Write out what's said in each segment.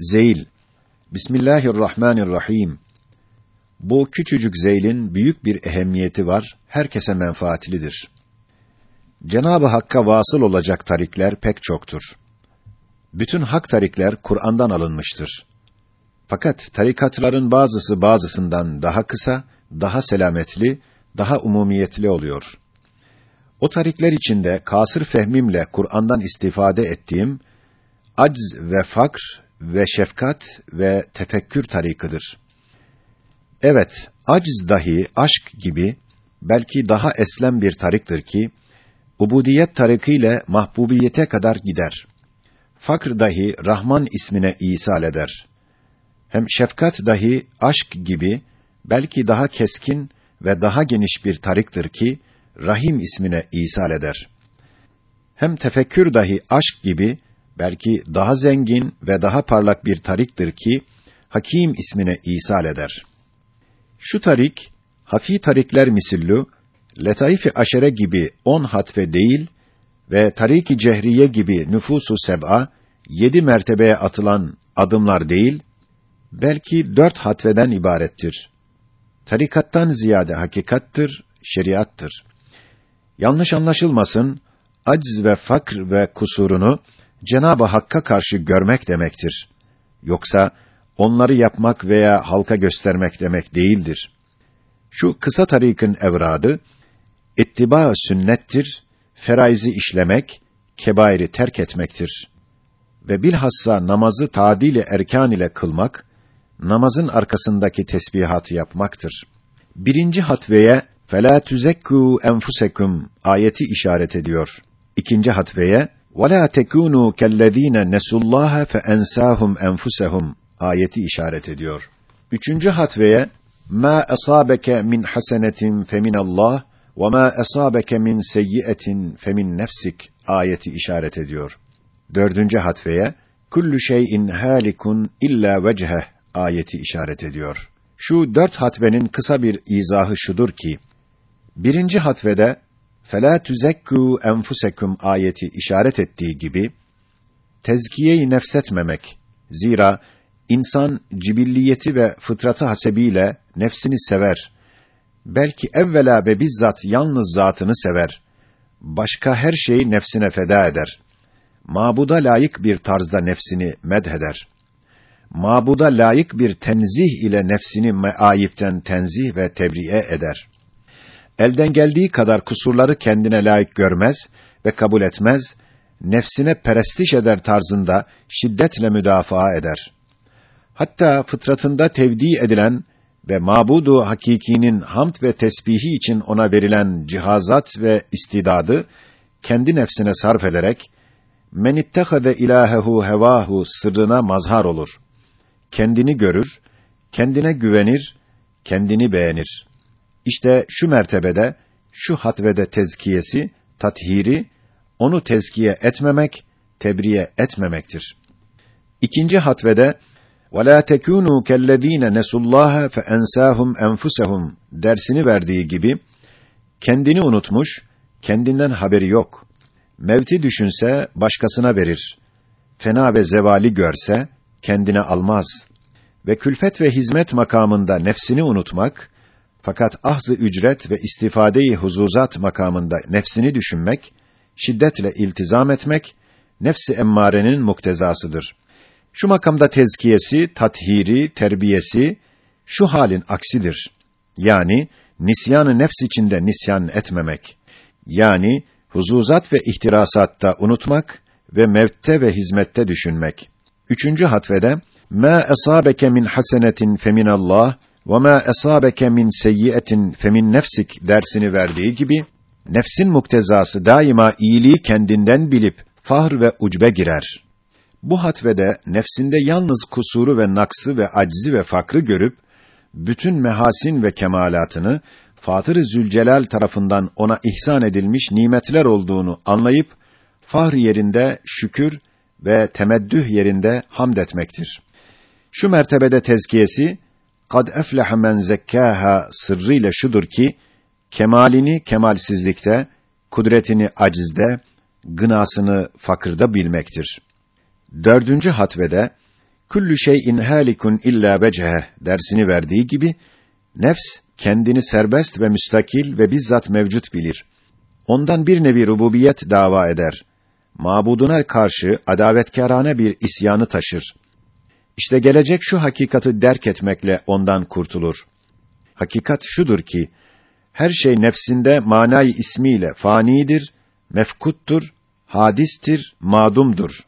Zeyl Bismillahirrahmanirrahim Bu küçücük zeylin büyük bir ehemmiyeti var, herkese menfaatlidir. Cenab-ı Hakk'a vasıl olacak tarikler pek çoktur. Bütün hak tarikler Kur'an'dan alınmıştır. Fakat tarikatların bazısı bazısından daha kısa, daha selametli, daha umumiyetli oluyor. O tarikler içinde kasır fehmimle Kur'an'dan istifade ettiğim acz ve fakr ve şefkat ve tefekkür tarikıdır. Evet, aciz dahi aşk gibi belki daha eslem bir tariktir ki ubudiyet tarikı ile mahbubiyete kadar gider. Fakr dahi Rahman ismine isal eder. Hem şefkat dahi aşk gibi belki daha keskin ve daha geniş bir tariktir ki Rahim ismine isal eder. Hem tefekkür dahi aşk gibi belki daha zengin ve daha parlak bir tariktir ki Hakim ismine isal eder. Şu tarik hafi tarikler misillu letaif-i aşere gibi on hatfe değil ve tarik-i cehriye gibi nüfusu seb'a yedi mertebeye atılan adımlar değil, belki dört hatveden ibarettir. Tarikattan ziyade hakikattır, şeriattır. Yanlış anlaşılmasın, acz ve fakr ve kusurunu Cenab-ı Hakk'a karşı görmek demektir. Yoksa onları yapmak veya halka göstermek demek değildir. Şu kısa tarikın evradı ittiba sünnettir, feraizi işlemek, kebairi terk etmektir. Ve bilhassa namazı tadil erkan ile kılmak, namazın arkasındaki tesbihatı yapmaktır. Birinci hatveye فَلَا تُزَكُّوا اَنْفُسَكُمْ ayeti işaret ediyor. İkinci hatveye وَلَا تَكُونُوا كَالَّذ۪ينَ نَسُوا اللّٰهَ فَاَنْسَاهُمْ اَنْفُسَهُمْ ayeti işaret ediyor. Üçüncü hatveye مَا أَصَابَكَ مِنْ حَسَنَةٍ فَمِنَ اللّٰهِ وَمَا أَصَابَكَ مِنْ سَيِّئَةٍ فَمِنْ نَفْسِكَ ayeti işaret ediyor. Dördüncü hatveye kullu şeyin halikun illa vecheh ayeti işaret ediyor. Şu dört hatvenin kısa bir izahı şudur ki, birinci hatvede فَلَا تُزَكُّوا enfusekum ayeti işaret ettiği gibi, tezkiye-i nefsetmemek, zira insan cibilliyeti ve fıtratı hasebiyle nefsini sever, belki evvela ve bizzat yalnız zatını sever, başka her şeyi nefsine feda eder. Mabuda layık bir tarzda nefsini medheder. Mabuda layık bir tenzih ile nefsini meayipten tenzih ve tebriye eder. Elden geldiği kadar kusurları kendine layık görmez ve kabul etmez, nefsine perestiş eder tarzında şiddetle müdafaa eder. Hatta fıtratında tevdi edilen ve mabudu hakikinin hamd ve tesbihi için ona verilen cihazat ve istidadı kendi nefsine sarf ederek men ittehade ilahehu hevahu sırrına mazhar olur. Kendini görür, kendine güvenir, kendini beğenir. İşte şu mertebede, şu hatvede tezkiyesi, tathiri, onu tezkiye etmemek, tebriye etmemektir. İkinci hatvede, وَلَا تَكُونُوا كَالَّذ۪ينَ نَسُوا اللّٰهَ فَاَنْسَاهُمْ اَنْفُسَهُمْ dersini verdiği gibi, kendini unutmuş, kendinden haberi yok. Mevti düşünse, başkasına verir. Fena ve zevali görse, kendine almaz. Ve külfet ve hizmet makamında nefsini unutmak, fakat ahzı ücret ve istifadeyi huzuzat makamında nefsini düşünmek, şiddetle iltizam etmek, nefsi emmarenin muktezasıdır. Şu makamda tezkiyesi, tathiri, terbiyesi, şu halin aksidir. Yani, nisyanı nefs içinde nisyan etmemek. Yani, huzuzat ve ihtirasatta unutmak ve mevtte ve hizmette düşünmek. Üçüncü hatvede, مَا أَصَابَكَ مِنْ حَسَنَةٍ فَمِنَ اللّٰهِ وَمَا أَصَابَكَ مِنْ سَيِّئَةٍ فَمِنْ nefsik dersini verdiği gibi, nefsin muktezası daima iyiliği kendinden bilip, fahr ve ucbe girer. Bu hatvede nefsinde yalnız kusuru ve naksı ve aczi ve fakrı görüp, bütün mehasin ve kemalatını, Fatır-ı Zülcelal tarafından ona ihsan edilmiş nimetler olduğunu anlayıp, fahr yerinde şükür ve temeddüh yerinde hamd etmektir. Şu mertebede tezkiyesi, kad efleha men zekkâha sırrıyla şudur ki, kemalini kemalsizlikte, kudretini acizde, gınasını fakırda bilmektir. Dördüncü hatvede, Küllü şeyin halikun illa vecehe dersini verdiği gibi nefs kendini serbest ve müstakil ve bizzat mevcut bilir. Ondan bir nevi rububiyet dava eder. Mabuduna karşı adavetkârane bir isyanı taşır. İşte gelecek şu hakikati derk etmekle ondan kurtulur. Hakikat şudur ki her şey nefsinde manayı ismiyle fanidir, mefkuttur, hadistir, madumdur.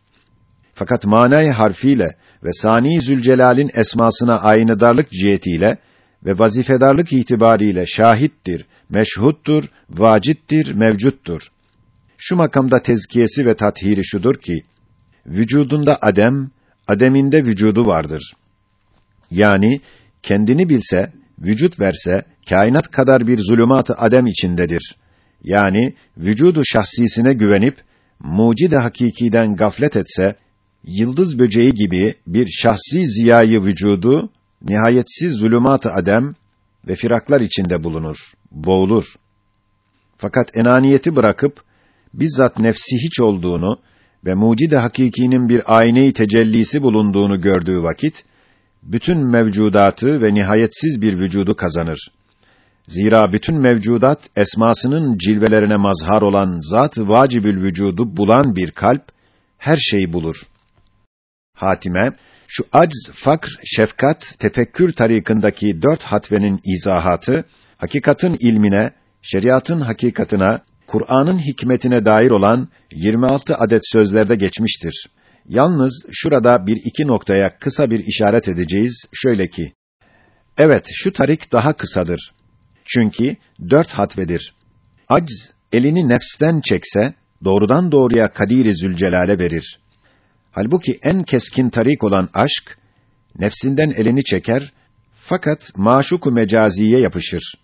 Fakat manayı harfiyle ve Sani Zülcelal'in esmasına aynı darlık cihetiyle ve vazifedarlık itibariyle şahittir, meşhuttur, vacittir, mevcuttur. Şu makamda tezkiyesi ve tathiri şudur ki, vücudunda adem, ademinde vücudu vardır. Yani, kendini bilse, vücut verse, kainat kadar bir zulümat-ı adem içindedir. Yani, vücudu şahsisine güvenip, mucid-i hakikiden gaflet etse, yıldız böceği gibi bir şahsi ziyayı vücudu, nihayetsiz zulümat-ı adem ve firaklar içinde bulunur, boğulur. Fakat enaniyeti bırakıp, bizzat nefsi hiç olduğunu ve mucid-i hakikinin bir ayne-i tecellisi bulunduğunu gördüğü vakit, bütün mevcudatı ve nihayetsiz bir vücudu kazanır. Zira bütün mevcudat esmasının cilvelerine mazhar olan zat-ı vacibül vücudu bulan bir kalp her şeyi bulur. Hatime şu acz, fakr, şefkat, tefekkür tarikındaki dört hatvenin izahatı hakikatin ilmine, şeriatın hakikatına, Kur'an'ın hikmetine dair olan 26 adet sözlerde geçmiştir. Yalnız şurada bir iki noktaya kısa bir işaret edeceğiz. Şöyle ki, evet şu tarik daha kısadır. Çünkü dört hatvedir. Acz, elini nefsten çekse, doğrudan doğruya Kadir-i Zülcelal'e verir. Halbuki en keskin tarik olan aşk, nefsinden elini çeker, fakat maşuku mecaziye yapışır.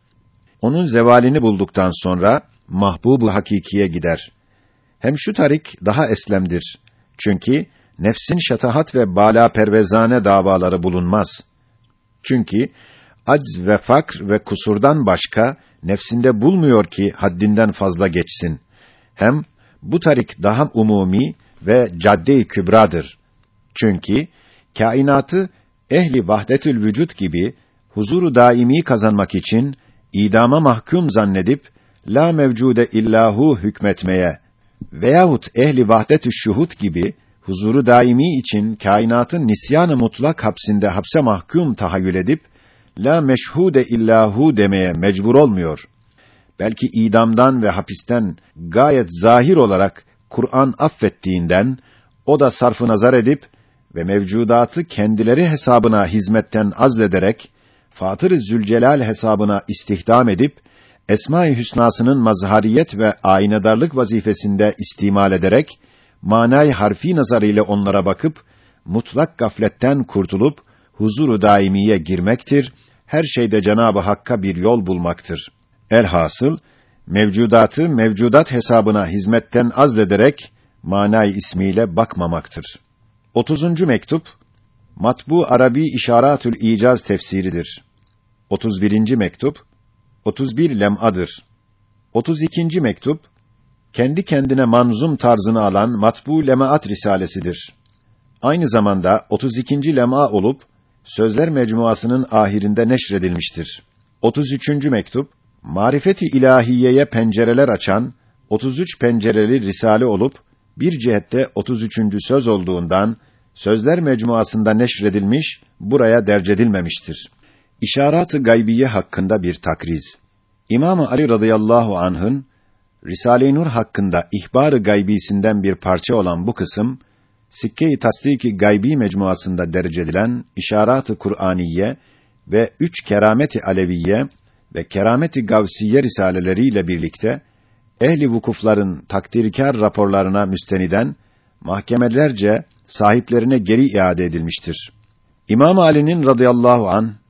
Onun zevalini bulduktan sonra, mahbubu hakikiye gider. Hem şu tarik daha eslemdir. Çünkü nefsin şatahat ve bala pervezane davaları bulunmaz. Çünkü acz ve fakr ve kusurdan başka nefsinde bulmuyor ki haddinden fazla geçsin. Hem bu tarik daha umumi ve cadde-i kübradır. Çünkü kainatı ehli vahdetül vücut gibi huzuru daimi kazanmak için idama mahkum zannedip la mevcude illahu hükmetmeye veyahut ehli vahdetü şuhut gibi huzuru daimi için kainatın nisyan-ı mutlak hapsinde hapse mahkum tahayyül edip la meşhude illahu demeye mecbur olmuyor. Belki idamdan ve hapisten gayet zahir olarak Kur'an affettiğinden o da sarfı nazar edip ve mevcudatı kendileri hesabına hizmetten azlederek Fatır-ı Zülcelal hesabına istihdam edip Esma-i Hüsnasının mazhariyet ve aynadarlık vazifesinde istimal ederek manay harfi nazarıyla onlara bakıp mutlak gafletten kurtulup huzuru daimiye girmektir. Her şeyde Cenabı Hakk'a bir yol bulmaktır. Elhasıl mevcudatı mevcudat hesabına hizmetten azlederek manay ismiyle bakmamaktır. 30. mektup Matbu Arabi İşaratül İcaz tefsiridir. 31. mektup 31 lem'adır. 32. mektup kendi kendine manzum tarzını alan Matbu Lemaat risalesidir. Aynı zamanda 32. lema olup Sözler Mecmuası'nın ahirinde neşredilmiştir. 33. mektup marifeti ilahiyeye pencereler açan 33 pencereli risale olup bir cihette 33. söz olduğundan Sözler Mecmuası'nda neşredilmiş, buraya derc edilmemiştir. İşarat-ı gaybiye hakkında bir takriz. İmam Ali radıyallahu anh'ın Risale-i Nur hakkında ihbar-ı gaybisinden bir parça olan bu kısım Sikke-i Tasdik-i Gaybi mecmuasında derc edilen İşarat-ı Kur'aniye ve üç Keramet-i Aleviye ve Keramet-i Gavsiye risaleleriyle birlikte ehli vukufların takdirkar raporlarına müsteniden mahkemelerce sahiplerine geri iade edilmiştir. İmam Ali'nin radıyallahu an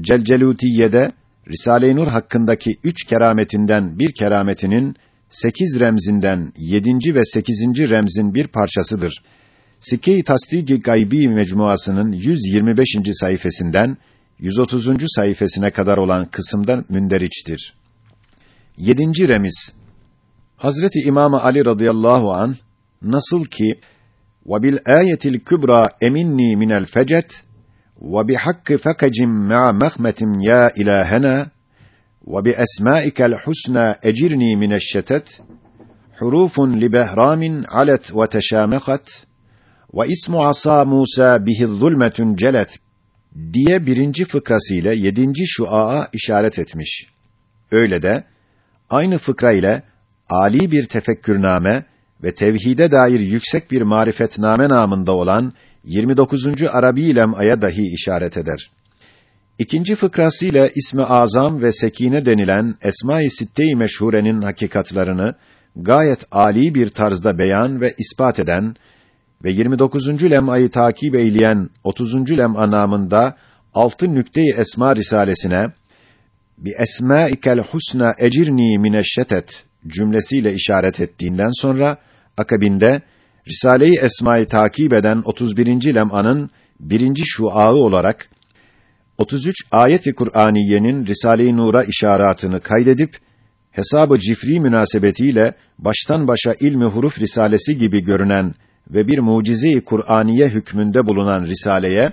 Celcelutiye'de Risale-i Nur hakkındaki üç kerametinden bir kerametinin sekiz remzinden yedinci ve sekizinci remzin bir parçasıdır. Sikke-i Tasdigi Gaybi mecmuasının 125. sayfasından 130. sayfasına kadar olan kısımdan münderiçtir. Yedinci remiz Hazreti İmam Ali radıyallahu an nasıl ki ve bil ayetil kübra eminni minel fecet ya ilahena ve bi esmaikel husna ecirni mineşşetet hurufun li behramin alet ve teşamekat ve ismu asa Musa bihi zulmetun celet diye birinci fıkrasıyla yedinci şuaa işaret etmiş. Öyle de aynı fıkra ile ali bir tefekkürname ve tevhide dair yüksek bir marifetname namında olan 29. Arabi lem'aya dahi işaret eder. İkinci fıkrasıyla ismi azam ve sekine denilen Esma-i Sitte-i Meşhure'nin hakikatlarını gayet ali bir tarzda beyan ve ispat eden ve 29. lem'ayı takip eyleyen 30. lem'a namında altı nükte-i esma risalesine bi esmaikel husna ecirni mineşşetet cümlesiyle işaret ettiğinden sonra akabinde Risale-i Esma'yı takip eden 31. lem'anın birinci şuağı olarak 33 ayet-i Kur'aniyenin Risale-i Nur'a işaretini kaydedip hesabı cifri münasebetiyle baştan başa ilmi huruf risalesi gibi görünen ve bir mucize-i Kur'aniye hükmünde bulunan risaleye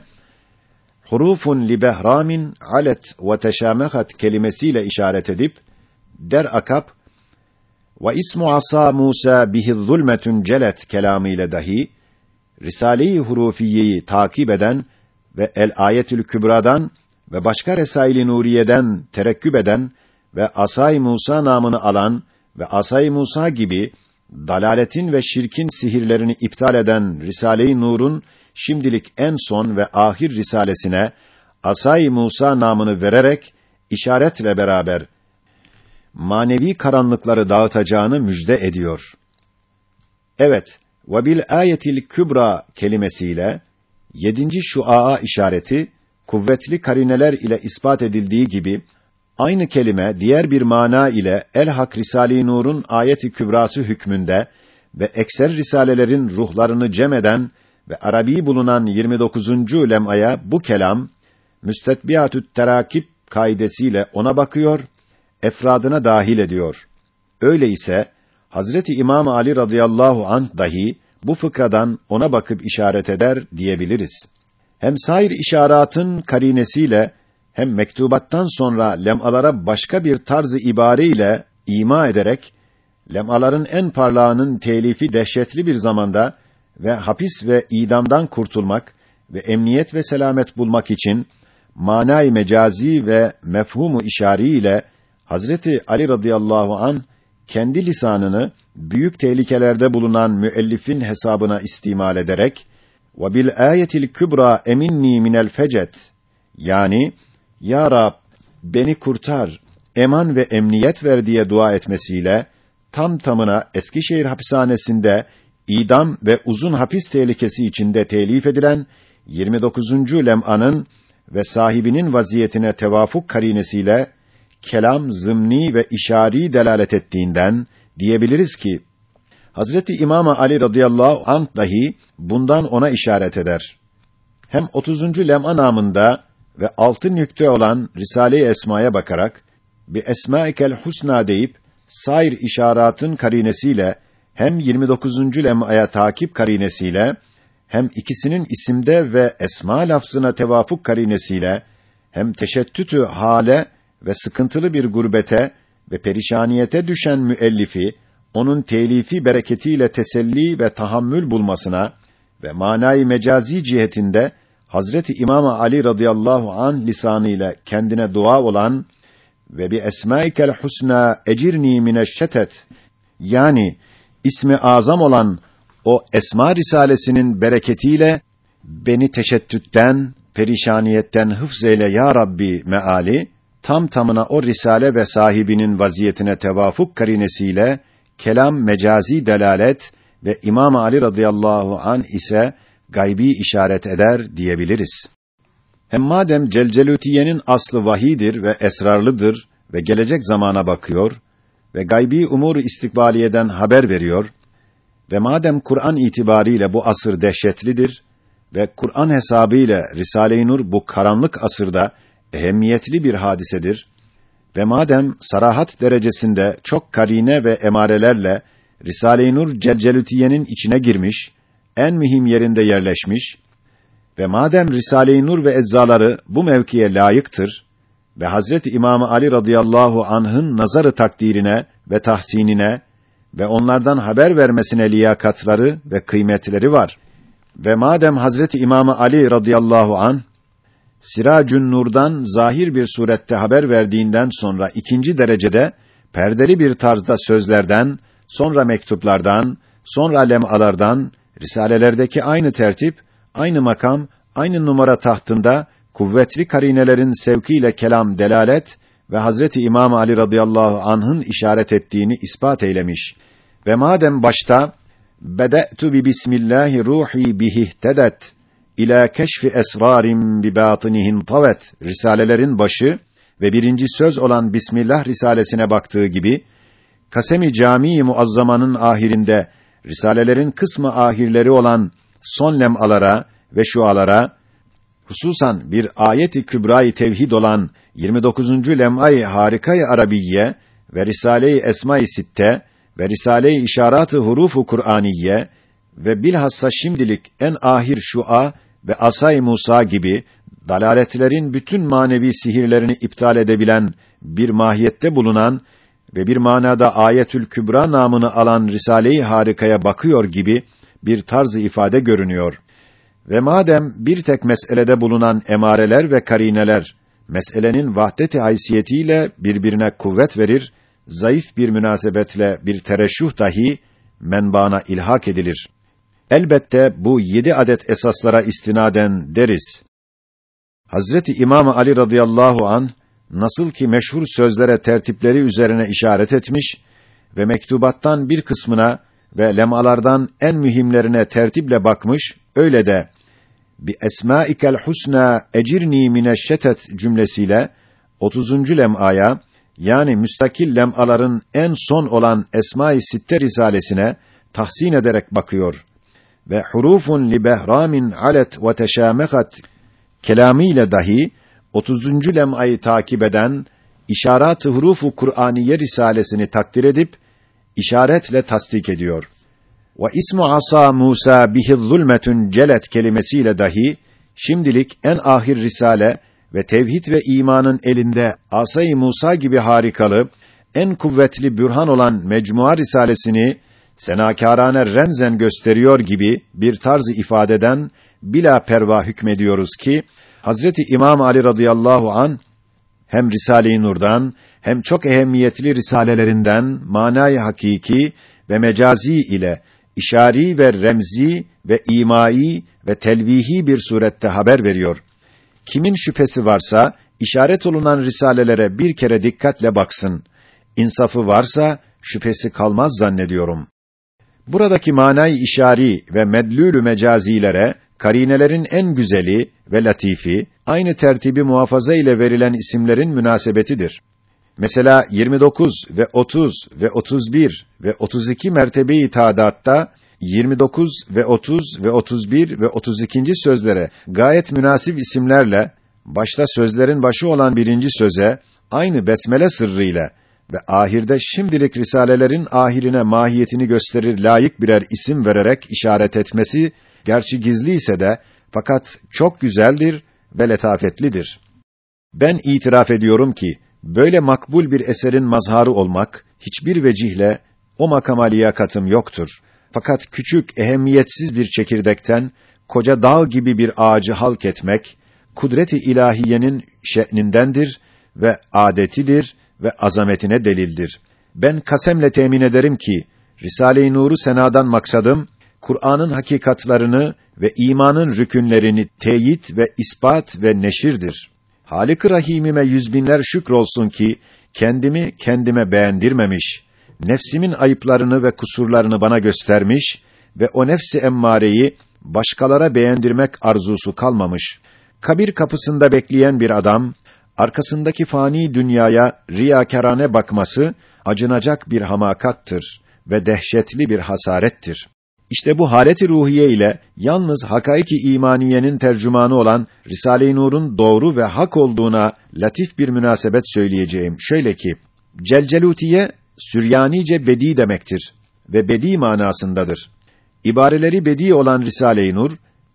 hurufun li behramin alet ve teşamehat kelimesiyle işaret edip der akap ve ismu asa Musa bihi zulmetun celet kelamıyla dahi Risale-i Hurufiyeyi takip eden ve El Ayetül Kübra'dan ve başka Resail-i Nuriye'den terekküp eden ve Asay Musa namını alan ve Asay Musa gibi dalaletin ve şirkin sihirlerini iptal eden Risale-i Nur'un şimdilik en son ve ahir risalesine Asay Musa namını vererek işaretle beraber manevi karanlıkları dağıtacağını müjde ediyor. Evet, ve bil ayetil kübra kelimesiyle yedinci şuaa işareti kuvvetli karineler ile ispat edildiği gibi aynı kelime diğer bir mana ile El Hak Risale-i Nur'un ayeti kübrası hükmünde ve ekser risalelerin ruhlarını cem eden ve Arabi bulunan 29. lem'aya bu kelam müstetbiatü't terakip kaidesiyle ona bakıyor, efradına dahil ediyor. Öyle ise Hazreti İmam Ali radıyallahu anh dahi bu fıkradan ona bakıp işaret eder diyebiliriz. Hem sair işaratın karinesiyle hem mektubattan sonra lemalara başka bir tarzı ibare ile ima ederek lemaların en parlağının telifi dehşetli bir zamanda ve hapis ve idamdan kurtulmak ve emniyet ve selamet bulmak için manay mecazi ve mefhumu işari ile Hazreti Ali radıyallahu an kendi lisanını büyük tehlikelerde bulunan müellifin hesabına istimal ederek ve bil ayetil kübra eminni minel fecet yani ya Rab beni kurtar eman ve emniyet ver diye dua etmesiyle tam tamına Eskişehir hapishanesinde idam ve uzun hapis tehlikesi içinde telif edilen 29. lem'anın ve sahibinin vaziyetine tevafuk karinesiyle kelam zımni ve işari delalet ettiğinden diyebiliriz ki Hazreti İmam Ali radıyallahu anh dahi bundan ona işaret eder. Hem 30. lem'a namında ve altı nükte olan Risale-i Esma'ya bakarak bir esmaikel husna deyip sair işaratın karinesiyle hem 29. lem'aya takip karinesiyle hem ikisinin isimde ve esma lafzına tevafuk karinesiyle hem teşettütü hale ve sıkıntılı bir gurbete ve perişaniyete düşen müellifi onun telifi bereketiyle teselli ve tahammül bulmasına ve manayı mecazi cihetinde Hazreti İmam Ali radıyallahu an lisanıyla kendine dua olan ve bir esmaikel husna ecirni mineşşetet yani ismi azam olan o esma risalesinin bereketiyle beni teşettütten, perişaniyetten hıfz eyle ya Rabbi meali tam tamına o risale ve sahibinin vaziyetine tevafuk karinesiyle kelam mecazi delalet ve İmam Ali radıyallahu an ise gaybi işaret eder diyebiliriz. Hem madem Celcelutiye'nin aslı vahidir ve esrarlıdır ve gelecek zamana bakıyor ve gaybi umur istikbaliyeden haber veriyor ve madem Kur'an itibariyle bu asır dehşetlidir ve Kur'an hesabıyla Risale-i Nur bu karanlık asırda ehemmiyetli bir hadisedir ve madem sarahat derecesinde çok karine ve emarelerle Risale-i Nur Celcelutiye'nin içine girmiş en mühim yerinde yerleşmiş ve madem Risale-i Nur ve eczaları bu mevkiye layıktır ve Hazreti İmam Ali radıyallahu anh'ın nazarı takdirine ve tahsinine ve onlardan haber vermesine liyakatları ve kıymetleri var. Ve madem Hazreti İmam Ali radıyallahu an Siracün Nur'dan zahir bir surette haber verdiğinden sonra ikinci derecede perdeli bir tarzda sözlerden, sonra mektuplardan, sonra lemalardan, risalelerdeki aynı tertip, aynı makam, aynı numara tahtında kuvvetli karinelerin sevkiyle kelam delalet ve Hazreti İmam Ali radıyallahu anh'ın işaret ettiğini ispat eylemiş. Ve madem başta bede'tu bi bismillahi ruhi bihihtadat ila keşfi esrarim bi batinihin tavet risalelerin başı ve birinci söz olan Bismillah risalesine baktığı gibi Kasemi Camii Muazzama'nın ahirinde risalelerin kısmı ahirleri olan son lemalara ve şualara hususan bir ayeti kübra-i tevhid olan 29. lem'ay harikayı arabiye ve Risale-i Esma-i Sitte ve Risale-i İşarat-ı Hurufu Kur'aniye ve bilhassa şimdilik en ahir şua ve Asay Musa gibi dalaletlerin bütün manevi sihirlerini iptal edebilen bir mahiyette bulunan ve bir manada Ayetül Kübra namını alan Risale-i Harika'ya bakıyor gibi bir tarzı ifade görünüyor. Ve madem bir tek meselede bulunan emareler ve karineler meselenin vahdet-i haysiyetiyle birbirine kuvvet verir, zayıf bir münasebetle bir tereşuh dahi menbaana ilhak edilir. Elbette bu yedi adet esaslara istinaden deriz. Hazreti İmam Ali radıyallahu an nasıl ki meşhur sözlere tertipleri üzerine işaret etmiş ve mektubattan bir kısmına ve lemalardan en mühimlerine tertiple bakmış, öyle de bi esmaikel husna ecirni mineşşetet cümlesiyle 30. lem'aya yani müstakil lem'aların en son olan Esma-i Sitte risalesine tahsin ederek bakıyor ve hurufun li behramin alet ve teşamehat kelamıyla dahi 30. lem'ayı takip eden İşarat-ı Hurufu Kur'aniye risalesini takdir edip işaretle tasdik ediyor. Ve ismu asa Musa bihi zulmetun celet kelimesiyle dahi şimdilik en ahir risale ve tevhid ve imanın elinde Asay Musa gibi harikalı en kuvvetli bürhan olan Mecmua risalesini senakârane remzen gösteriyor gibi bir tarzı ifadeden bila perva hükmediyoruz ki Hazreti İmam Ali radıyallahu an hem Risale-i Nur'dan hem çok ehemmiyetli risalelerinden manayı hakiki ve mecazi ile işari ve remzi ve imai ve telvihi bir surette haber veriyor. Kimin şüphesi varsa işaret olunan risalelere bir kere dikkatle baksın. İnsafı varsa şüphesi kalmaz zannediyorum. Buradaki manayı işari ve medlülü mecazilere karinelerin en güzeli ve latifi aynı tertibi muhafaza ile verilen isimlerin münasebetidir. Mesela 29 ve 30 ve 31 ve 32 mertebeyi tadatta 29 ve 30 ve 31 ve 32. sözlere gayet münasip isimlerle başta sözlerin başı olan birinci söze aynı besmele sırrıyla ve ahirde şimdilik risalelerin ahirine mahiyetini gösterir layık birer isim vererek işaret etmesi gerçi gizli ise de fakat çok güzeldir ve letafetlidir. Ben itiraf ediyorum ki böyle makbul bir eserin mazharı olmak hiçbir vecihle o makama liyakatım yoktur. Fakat küçük, ehemmiyetsiz bir çekirdekten koca dağ gibi bir ağacı halk etmek kudret-i ilahiyenin şe'nindendir ve adetidir ve azametine delildir. Ben kasemle temin ederim ki Risale-i Nur'u senadan maksadım Kur'an'ın hakikatlarını ve imanın rükünlerini teyit ve ispat ve neşirdir. Halik-i Rahimime yüz binler şükür olsun ki kendimi kendime beğendirmemiş, nefsimin ayıplarını ve kusurlarını bana göstermiş ve o nefsi emmareyi başkalara beğendirmek arzusu kalmamış. Kabir kapısında bekleyen bir adam arkasındaki fani dünyaya riyakarane bakması acınacak bir hamakattır ve dehşetli bir hasarettir. İşte bu haleti ruhiye ile yalnız hakaiki imaniyenin tercümanı olan Risale-i Nur'un doğru ve hak olduğuna latif bir münasebet söyleyeceğim. Şöyle ki Celcelutiye Süryanice bedi demektir ve bedi manasındadır. İbareleri bedi olan Risale-i Nur,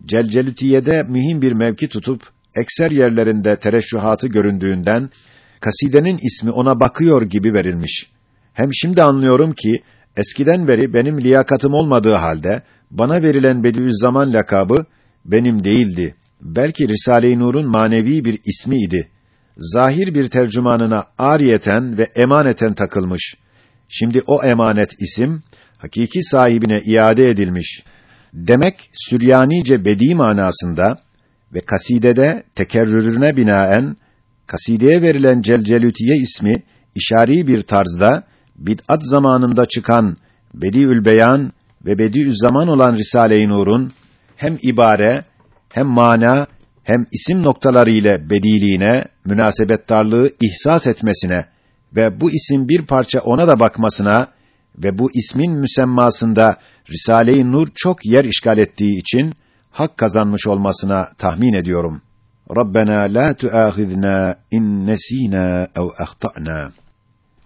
Celcelütiye'de mühim bir mevki tutup, ekser yerlerinde tereşşuhatı göründüğünden, kasidenin ismi ona bakıyor gibi verilmiş. Hem şimdi anlıyorum ki, eskiden beri benim liyakatım olmadığı halde, bana verilen Bediüzzaman lakabı, benim değildi. Belki Risale-i Nur'un manevi bir ismi idi. Zahir bir tercümanına ariyeten ve emaneten takılmış. Şimdi o emanet isim, hakiki sahibine iade edilmiş. Demek Süryanice bedi manasında ve kasidede tekerrürüne binaen kasideye verilen Celcelütiye ismi işari bir tarzda bid'at zamanında çıkan Bediül Beyan ve Bediüzzaman olan Risale-i Nur'un hem ibare hem mana hem isim noktaları ile bediliğine, münasebettarlığı ihsas etmesine ve bu isim bir parça ona da bakmasına ve bu ismin müsemmasında Risale-i Nur çok yer işgal ettiği için hak kazanmış olmasına tahmin ediyorum. Rabbena la tuâhidna in nesînâ ev ahta'nâ.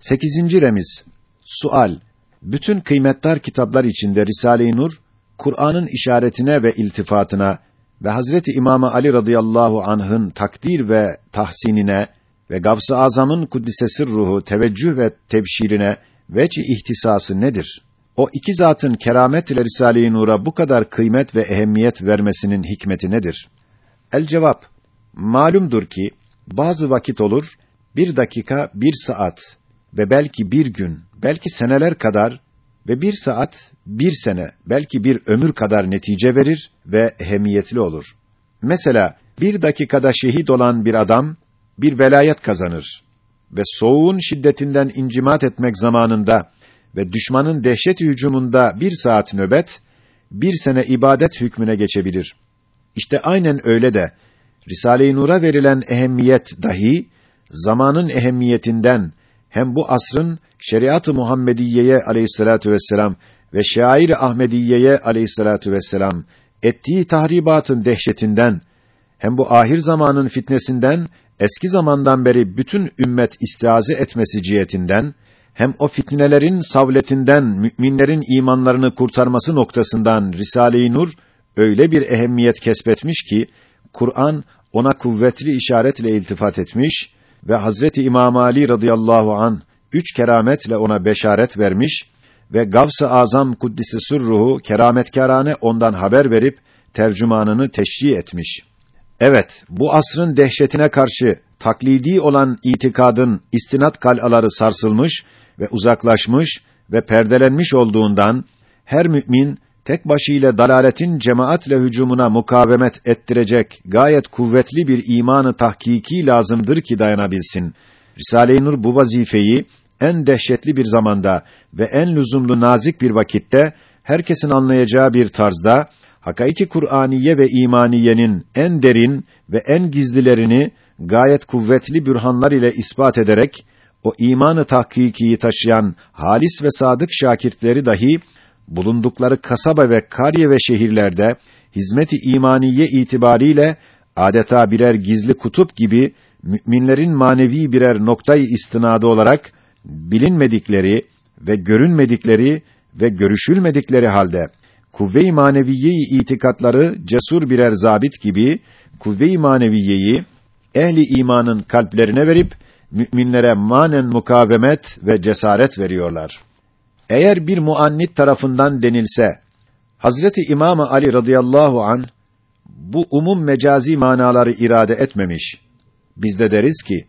Sekizinci remiz. Sual. Bütün kıymetdar kitaplar içinde Risale-i Nur, Kur'an'ın işaretine ve iltifatına ve Hazreti İmam Ali radıyallahu anh'ın takdir ve tahsinine ve Gavs-ı Azam'ın kuddise ruhu teveccüh ve tebşirine veci ihtisası nedir? O iki zatın keramet ile Risale-i Nur'a bu kadar kıymet ve ehemmiyet vermesinin hikmeti nedir? El cevap, malumdur ki, bazı vakit olur, bir dakika, bir saat ve belki bir gün, belki seneler kadar ve bir saat, bir sene, belki bir ömür kadar netice verir ve ehemmiyetli olur. Mesela, bir dakikada şehit olan bir adam, bir velayet kazanır ve soğuğun şiddetinden incimat etmek zamanında ve düşmanın dehşet hücumunda bir saat nöbet, bir sene ibadet hükmüne geçebilir. İşte aynen öyle de, Risale-i Nur'a verilen ehemmiyet dahi, zamanın ehemmiyetinden, hem bu asrın şeriat-ı Muhammediyeye aleyhissalatu vesselam ve şair-i Ahmediyeye aleyhissalatu vesselam ettiği tahribatın dehşetinden hem bu ahir zamanın fitnesinden eski zamandan beri bütün ümmet istiaze etmesi cihetinden hem o fitnelerin savletinden müminlerin imanlarını kurtarması noktasından Risale-i Nur öyle bir ehemmiyet kesbetmiş ki Kur'an ona kuvvetli işaretle iltifat etmiş ve Hazreti İmam Ali radıyallahu an üç kerametle ona beşaret vermiş ve Gavs-ı Azam kuddisi sırruhu kerametkârane ondan haber verip tercümanını teşri etmiş. Evet, bu asrın dehşetine karşı taklidi olan itikadın istinat kalaları sarsılmış ve uzaklaşmış ve perdelenmiş olduğundan her mümin tek başıyla dalaletin cemaatle hücumuna mukavemet ettirecek gayet kuvvetli bir imanı tahkiki lazımdır ki dayanabilsin. Risale-i Nur bu vazifeyi en dehşetli bir zamanda ve en lüzumlu nazik bir vakitte herkesin anlayacağı bir tarzda hakaiki Kur'aniye ve imaniyenin en derin ve en gizlilerini gayet kuvvetli bürhanlar ile ispat ederek o imanı tahkikiyi taşıyan halis ve sadık şakirtleri dahi bulundukları kasaba ve kariye ve şehirlerde hizmet-i imaniye itibariyle adeta birer gizli kutup gibi müminlerin manevi birer noktayı istinadı olarak bilinmedikleri ve görünmedikleri ve görüşülmedikleri halde kuvve-i maneviyeyi itikatları cesur birer zabit gibi kuvve-i maneviyeyi ehli imanın kalplerine verip müminlere manen mukavemet ve cesaret veriyorlar. Eğer bir muannit tarafından denilse Hazreti İmam Ali radıyallahu an bu umum mecazi manaları irade etmemiş. Biz de deriz ki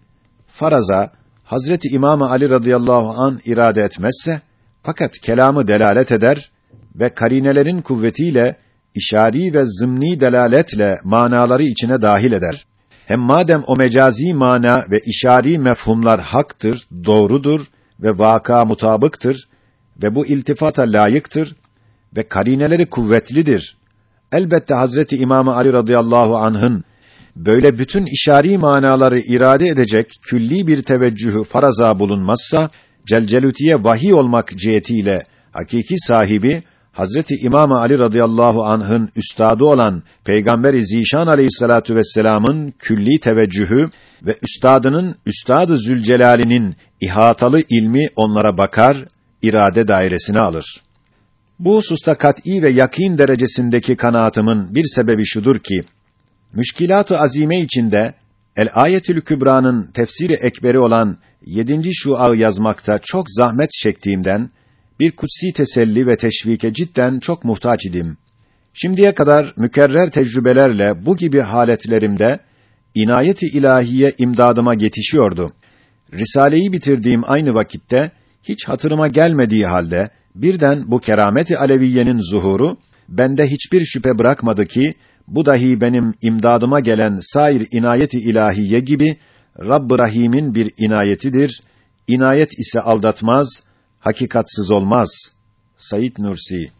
faraza Hazreti İmam Ali radıyallahu an irade etmezse fakat kelamı delalet eder ve karinelerin kuvvetiyle işari ve zımni delaletle manaları içine dahil eder. Hem madem o mecazi mana ve işari mefhumlar haktır, doğrudur ve vaka mutabıktır ve bu iltifata layıktır ve karineleri kuvvetlidir. Elbette Hazreti İmam Ali radıyallahu anh'ın böyle bütün işari manaları irade edecek külli bir teveccühü faraza bulunmazsa celcelutiye vahiy olmak cihetiyle hakiki sahibi Hazreti İmam Ali radıyallahu anh'ın üstadı olan Peygamber-i Zişan aleyhissalatu vesselam'ın külli teveccühü ve üstadının Üstad-ı Zülcelal'inin ihatalı ilmi onlara bakar, irade dairesine alır. Bu hususta kat'î ve yakîn derecesindeki kanaatımın bir sebebi şudur ki, müşkilat-ı azime içinde El Ayetül Kübra'nın tefsiri ekberi olan 7. şuağı yazmakta çok zahmet çektiğimden bir kutsi teselli ve teşvike cidden çok muhtaç idim. Şimdiye kadar mükerrer tecrübelerle bu gibi haletlerimde inayeti ilahiye imdadıma yetişiyordu. Risaleyi bitirdiğim aynı vakitte hiç hatırıma gelmediği halde birden bu kerameti aleviyenin zuhuru bende hiçbir şüphe bırakmadı ki bu dahi benim imdadıma gelen sair inayeti ilahiye gibi Rabb-ı Rahim'in bir inayetidir. İnayet ise aldatmaz, hakikatsız olmaz. Sayit Nursi